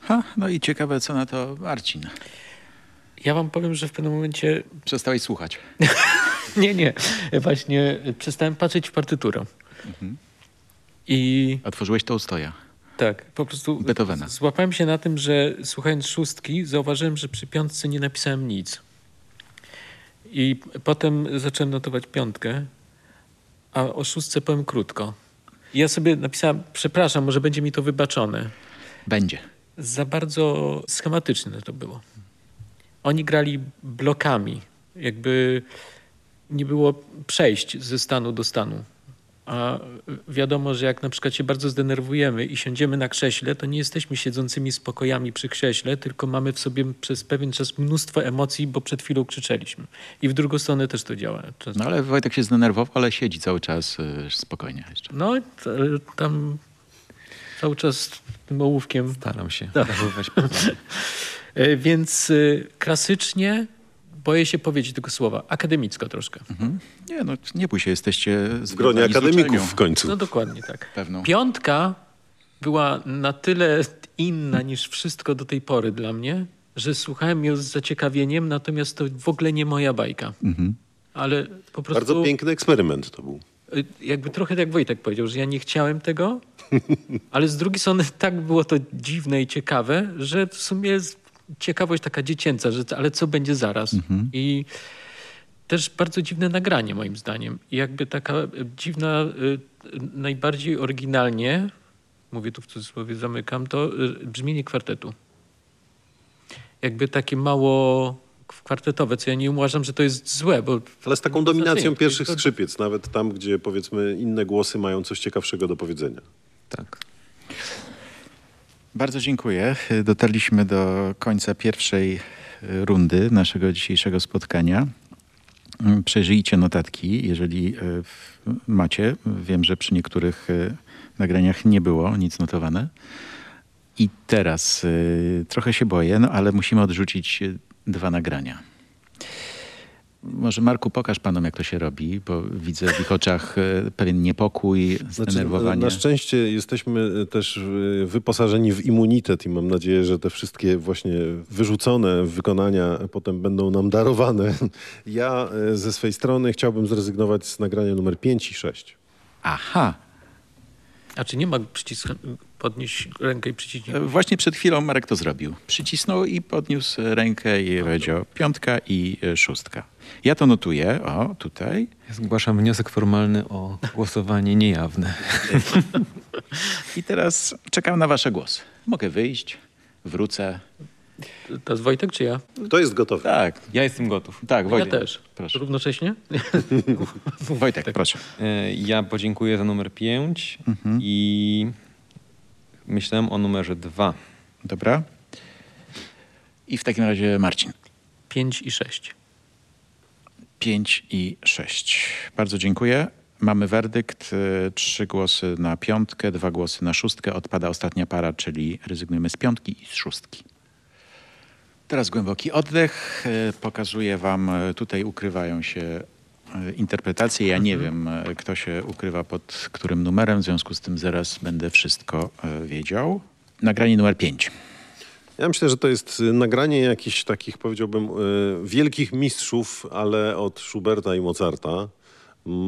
Ha, no i ciekawe, co na to Marcin. Ja wam powiem, że w pewnym momencie Przestałeś słuchać. Nie, nie. Właśnie przestałem patrzeć w partyturę. I Otworzyłeś Tolstoja. tak, po prostu Beethovena. złapałem się na tym, że słuchając szóstki, zauważyłem, że przy piątce nie napisałem nic. I potem zacząłem notować piątkę, a o szóstce powiem krótko. Ja sobie napisałem, przepraszam, może będzie mi to wybaczone. Będzie. Za bardzo schematyczne to było. Oni grali blokami, jakby nie było przejść ze stanu do stanu. A wiadomo, że jak na przykład się bardzo zdenerwujemy i siądziemy na krześle, to nie jesteśmy siedzącymi spokojami przy krześle, tylko mamy w sobie przez pewien czas mnóstwo emocji, bo przed chwilą krzyczeliśmy. I w drugą stronę też to działa. Często. No ale Wojtek się zdenerwował, ale siedzi cały czas y, spokojnie jeszcze. No, tam cały czas tym ołówkiem Staram się Tak. E, Więc y, klasycznie boję się powiedzieć tego słowa. Akademicko troszkę. Nie, no nie bój się, jesteście W gronie akademików w końcu. No dokładnie tak. Pewną. Piątka była na tyle inna niż wszystko do tej pory dla mnie, że słuchałem ją z zaciekawieniem, natomiast to w ogóle nie moja bajka. Ale po prostu... Bardzo piękny eksperyment to był. y, Jakby trochę tak Wojtek powiedział, że ja nie chciałem tego, ale z drugiej strony tak było to dziwne i ciekawe, że w sumie ciekawość taka dziecięca, że ale co będzie zaraz? I też bardzo dziwne nagranie moim zdaniem. I jakby taka e, dziwna, y, najbardziej oryginalnie, mówię tu w cudzysłowie, zamykam to, y, brzmienie kwartetu. Jakby takie mało kwartetowe, co ja nie uważam, że to jest złe, bo Ale z taką dominacją pierwszych skrzypiec, nawet tam, gdzie powiedzmy inne głosy mają coś ciekawszego do powiedzenia. Tak. Bardzo dziękuję. Dotarliśmy do końca pierwszej y, rundy naszego dzisiejszego spotkania. Mm, Przejrzyjcie notatki, jeżeli w- macie. Wiem, że przy niektórych y, nagraniach nie było nic notowane. I teraz trochę się boję, no ale musimy odrzucić dwa nagrania. Może Marku, pokaż panom, jak to się robi, bo widzę w ich oczach y, pewien niepokój, zdenerwowanie. Znaczy, na szczęście jesteśmy też y, wyposażeni w immunitet i mam nadzieję, że te wszystkie właśnie wyrzucone wykonania potem będą nam darowane. Ja ze swej strony chciałbym zrezygnować z nagrania numer 5 i 6. Aha, A czy nie ma przycisk podnieść rękę i przycisnąć. E, Właśnie przed chwilą Marek to zrobił. Przycisnął i podniósł rękę i powiedział piątka i e, szóstka. Ja to notuję, o tutaj. Ja zgłaszam wniosek formalny o głosowanie niejawne. I teraz czekam na wasze głosy. Mogę wyjść, wrócę. To jest Wojtek czy ja? To jest gotowe. Tak, Ja jestem gotów. tak, Wojtek. Ja też. Proszę. Równocześnie? Wojtek, proszę. E, Ja podziękuję za numer 5 Mhm. i myślałem o numerze 2. Dobra. I w takim razie Marcin. 5 i 6. 5 i 6. Bardzo dziękuję. Mamy werdykt. y, Trzy głosy na piątkę, dwa głosy na szóstkę. Odpada ostatnia para, czyli rezygnujemy z piątki i z szóstki. Teraz głęboki oddech. Y, Pokazuję wam, y, tutaj ukrywają się y, interpretacje. Ja nie wiem, y, kto się ukrywa pod którym numerem, w związku z tym zaraz będę wszystko y, wiedział. Nagranie numer 5. Ja myślę, że to jest nagranie jakichś takich, powiedziałbym, wielkich mistrzów, ale od Schuberta i Mozarta,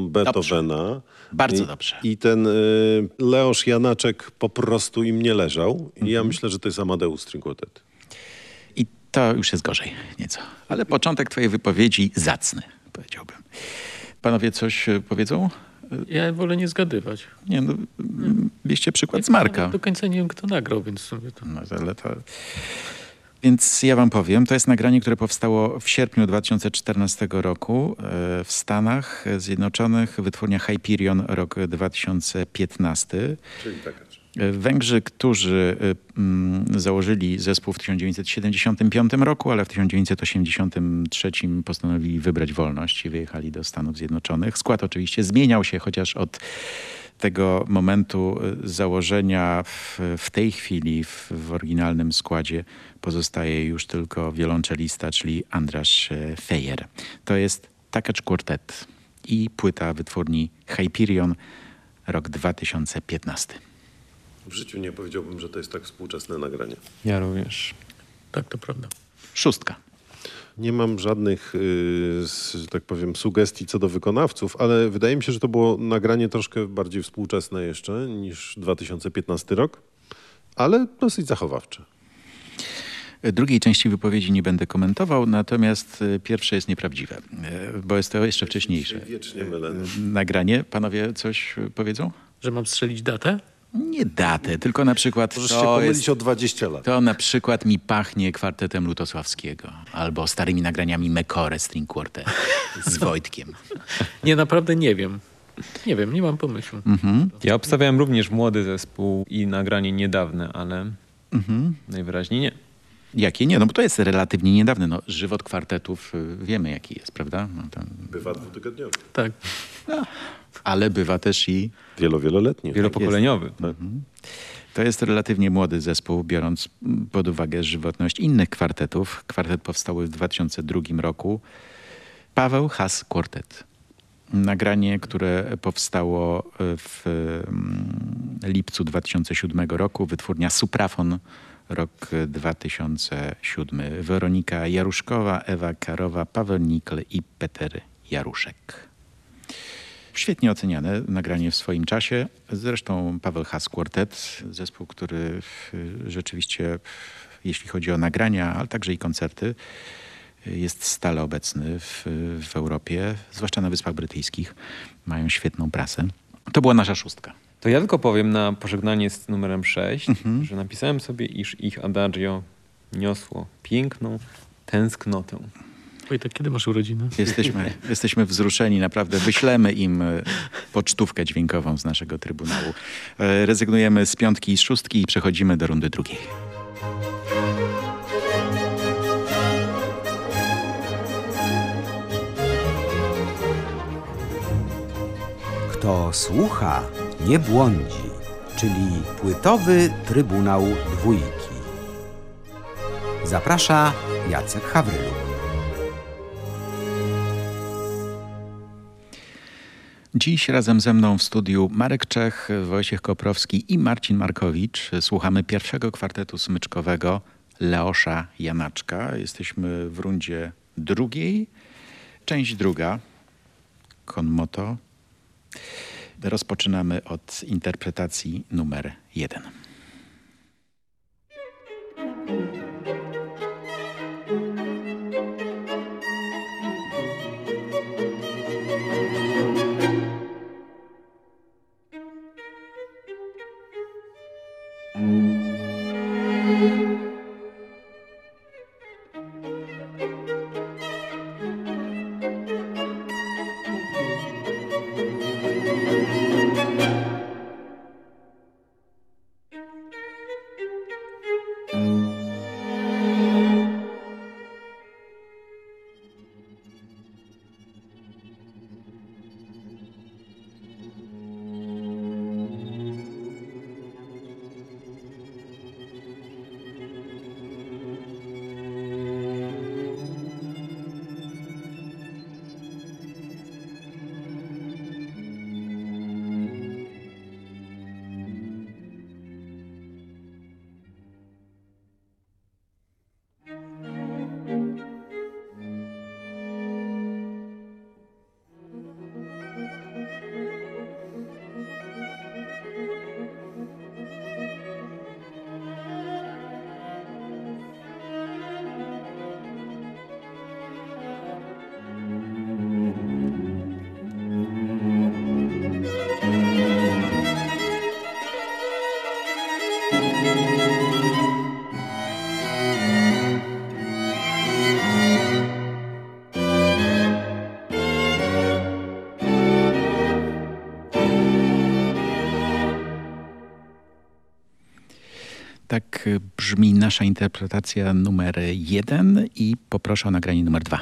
Beethovena. Bardzo I, dobrze. I ten y, Leosz Janaczek po prostu im nie leżał. I ja myślę, że to jest Amadeus String Quartet. I to już jest gorzej nieco. Ale początek twojej wypowiedzi zacny, powiedziałbym. Panowie coś e, powiedzą? Ja wolę nie zgadywać. Nie, no, bierzcie przykład z Marka. Do końca nie wiem, kto nagrał, więc sobie to... No, ale to... Więc ja wam powiem, to jest nagranie, które powstało w sierpniu 2014 roku e, w Stanach Zjednoczonych, wytwórnia Hyperion, rok 2015. Czyli taka. Węgrzy, którzy y, mm, założyli zespół w 1975 roku, ale w 1983 postanowili wybrać wolność i wyjechali do Stanów Zjednoczonych. Skład oczywiście zmieniał się, chociaż od tego momentu y, założenia w, w tej chwili w, w oryginalnym składzie pozostaje już tylko wiolonczelista, czyli Andras e, Fejer. To jest Takacz Quartet i płyta wytwórni Hyperion, rok 2015. W życiu nie powiedziałbym, że to jest tak współczesne nagranie. Ja również. Tak, to prawda. Szóstka. Nie mam żadnych, y, że tak powiem, sugestii co do wykonawców, ale wydaje mi się, że to było nagranie troszkę bardziej współczesne jeszcze niż 2015 rok, ale dosyć zachowawcze. Drugiej części wypowiedzi nie będę komentował, natomiast e, pierwsze jest nieprawdziwe, e, bo jest to jeszcze wcześniejsze. Wiecznie mylę. Nagranie. Panowie coś powiedzą? Że mam strzelić datę? Nie datę, tylko na przykład Możesz się to, pomylić jest, o 20 lat. to na przykład mi pachnie kwartetem Lutosławskiego albo starymi nagraniami Mekore String Quartet z Wojtkiem. Nie, naprawdę nie wiem. Nie wiem, nie mam pomysłu. Ja obstawiałem również młody zespół i nagranie niedawne, ale najwyraźniej nie. Jakie? Nie, no bo to jest relatywnie niedawne. No, żywot kwartetów y, wiemy jaki jest, prawda? No, to, Bywa dwutygodniowy. Tak. ale bywa też i Wielo, wieloletni. Wielopokoleniowy. To jest relatywnie młody zespół, biorąc pod uwagę żywotność innych kwartetów. Kwartet powstały w 2002 roku. Paweł Has Quartet. Nagranie, które powstało e, w mm, lipcu 2007 roku. Wytwórnia Suprafon, rok e, 2007. Weronika Jaruszkowa, Ewa Karowa, Paweł Nikl i Peter Jaruszek. Świetnie oceniane nagranie w swoim czasie. Zresztą Paweł Has Quartet, zespół, który y, rzeczywiście, jeśli chodzi o nagrania, ale także i koncerty, jest stale obecny w, w Europie, zwłaszcza na Wyspach Brytyjskich. Mają świetną prasę. To była nasza szóstka. To ja tylko powiem na pożegnanie z numerem 6, że napisałem sobie, iż ich adagio niosło piękną tęsknotę. Wojtek, kiedy masz urodziny? Jesteśmy, jesteśmy wzruszeni, naprawdę. Wyślemy im y, pocztówkę dźwiękową z naszego Trybunału. E, Rezygnujemy z piątki i z szóstki i przechodzimy do rundy drugiej. Kto słucha, nie błądzi, czyli płytowy Trybunał Dwójki. Zaprasza Jacek Hawryluk. Dziś razem ze mną w studiu Marek Czech, Wojciech Koprowski i Marcin Markowicz. Słuchamy pierwszego kwartetu smyczkowego Leosza Janaczka. Jesteśmy w rundzie drugiej. Część druga. Konmoto. Rozpoczynamy od interpretacji numer jeden. Brzmi nasza interpretacja numer jeden i poproszę o nagranie numer dwa.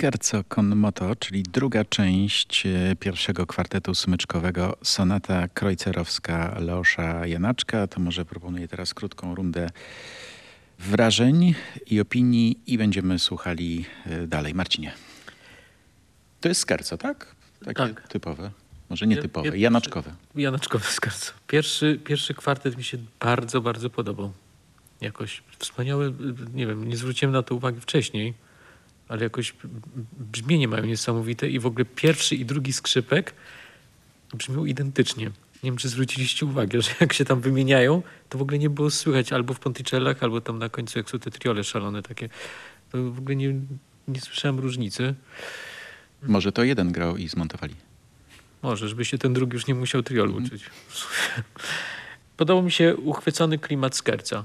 Scherzo con moto, czyli druga część e, pierwszego kwartetu smyczkowego, sonata krojcerowska Leosza Janaczka. To może proponuję teraz krótką rundę wrażeń i opinii i będziemy słuchali e, dalej. Marcinie. To jest scherzo, tak? Takie Tak. typowe. Może nie typowe, ja- janaczkowe. Janaczkowy skarco. Pierwszy, pierwszy kwartet mi się bardzo, bardzo podobał. Jakoś wspaniałe, nie wiem, nie zwróciłem na to uwagi wcześniej, ale jakoś brzmienie mają niesamowite i w ogóle pierwszy i drugi skrzypek brzmią identycznie. Nie wiem, czy zwróciliście uwagę, że jak się tam wymieniają, to w ogóle nie było słychać albo w Ponticellach, albo tam na końcu, jak są te triole szalone takie. To w ogóle nie, nie słyszałem różnicy. Może to jeden grał i zmontowali. Może, żeby się ten drugi już nie musiał triolu uczyć. Podobał mi się uchwycony klimat Skerca.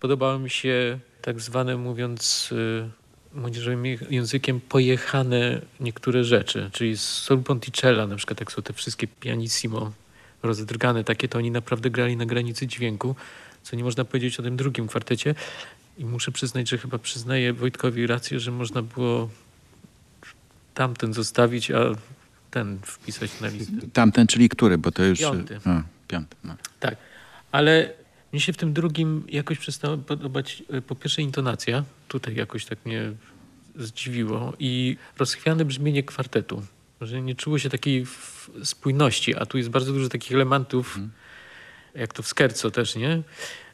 Podobało mi się tak zwane, mówiąc y, młodzieżowym językiem, pojechane niektóre rzeczy. Czyli z Sol Ponticella, na przykład jak są te wszystkie pianissimo rozdrgane takie, to oni naprawdę grali na granicy dźwięku, co nie można powiedzieć o tym drugim kwartecie. I muszę przyznać, że chyba przyznaję Wojtkowi rację, że można było tamten zostawić, a ten wpisać na listę. Tamten, czyli który? Bo to już... Piąty. A, piąty, no. Tak, ale mnie się w tym drugim jakoś przestało podobać e, po pierwsze intonacja, tutaj jakoś tak mnie zdziwiło i rozchwiane brzmienie kwartetu, że nie czuło się takiej spójności, a tu jest bardzo dużo takich elementów, jak to w skerco też, nie?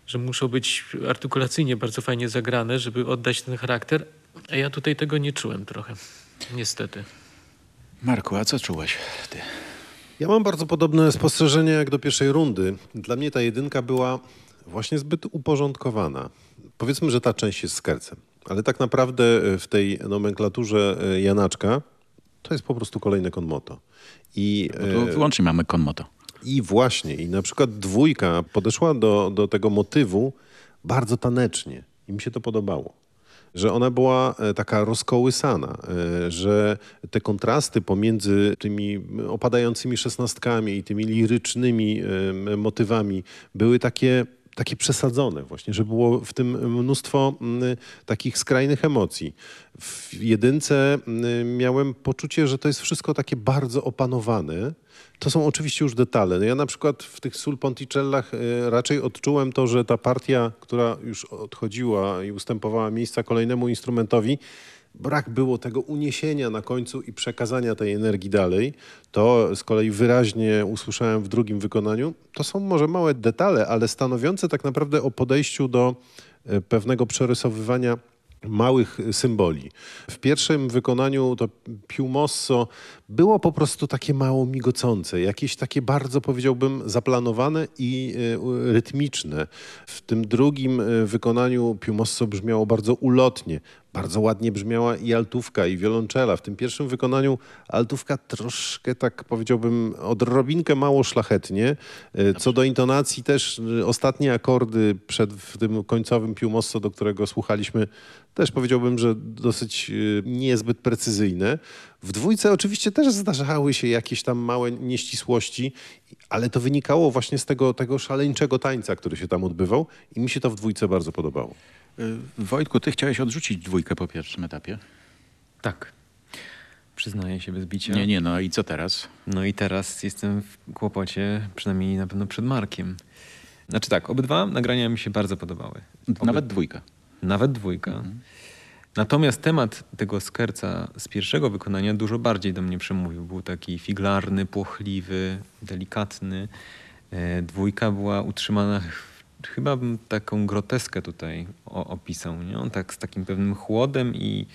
Że muszą być artykulacyjnie bardzo fajnie zagrane, żeby oddać ten charakter, a ja tutaj tego nie czułem trochę, niestety. Marku, a co czułeś ty? Ja mam bardzo podobne spostrzeżenie jak do pierwszej rundy. Dla mnie ta jedynka była właśnie zbyt uporządkowana. Powiedzmy, że ta część jest skercem, ale tak naprawdę e, w tej nomenklaturze e, Janaczka to jest po prostu kolejne konmoto. I, Bo tu e, wyłącznie mamy konmoto. I właśnie, i na przykład dwójka podeszła do, do tego motywu bardzo tanecznie i mi się to podobało. Że ona była taka rozkołysana, że te kontrasty pomiędzy tymi opadającymi szesnastkami i tymi lirycznymi motywami były takie, takie przesadzone właśnie, że było w tym mnóstwo mm, takich skrajnych emocji. W jedynce mm, miałem poczucie, że to jest wszystko takie bardzo opanowane. To są oczywiście już detale. No Ja na przykład w tych Sul Ponticellach e, raczej odczułem to, że ta partia, która już odchodziła i ustępowała miejsca kolejnemu instrumentowi, brak było tego uniesienia na końcu i przekazania tej energii dalej. To z kolei wyraźnie usłyszałem w drugim wykonaniu. To są może małe detale, ale stanowiące tak naprawdę o podejściu do e, pewnego przerysowywania małych symboli. W pierwszym wykonaniu to Più Mosso było po prostu takie mało migocące, jakieś takie bardzo powiedziałbym zaplanowane i e, rytmiczne. W tym drugim e, wykonaniu Più Mosso brzmiało bardzo ulotnie. Bardzo ładnie brzmiała i altówka, i wiolonczela. W tym pierwszym wykonaniu altówka troszkę, tak powiedziałbym, odrobinkę mało szlachetnie. E, Co do intonacji też e, ostatnie akordy przed w tym końcowym Più Mosso, do którego słuchaliśmy, też powiedziałbym, że dosyć e, niezbyt precyzyjne. W dwójce oczywiście też zdarzały się jakieś tam małe nieścisłości, ale to wynikało właśnie z tego, tego szaleńczego tańca, który się tam odbywał i mi się to w dwójce bardzo podobało. Y, Wojtku, ty chciałeś odrzucić dwójkę po pierwszym etapie. Tak. Przyznaję się bez bicia. Nie, nie, no i co teraz? No i teraz jestem w kłopocie, przynajmniej na pewno przed Markiem. Znaczy tak, obydwa nagrania mi się bardzo podobały. Oby- Nawet dwójka. Nawet dwójka. Natomiast temat tego skerca z pierwszego wykonania dużo bardziej do mnie przemówił. Był taki figlarny, płochliwy, delikatny. E, Dwójka była utrzymana, chyba bym taką groteskę tutaj opisał. Nie? On tak z takim pewnym chłodem i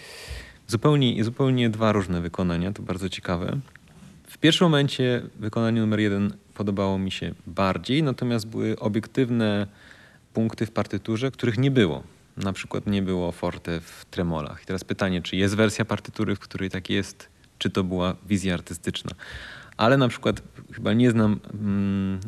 zupełnie, zupełnie dwa różne wykonania. To bardzo ciekawe. W pierwszym momencie wykonanie numer jeden podobało mi się bardziej, natomiast były obiektywne punkty w partyturze, których nie było. Na przykład nie było forte w tremolach. I teraz pytanie, czy jest wersja partytury, w której tak jest, czy to była wizja artystyczna. Ale na przykład chyba nie znam mm,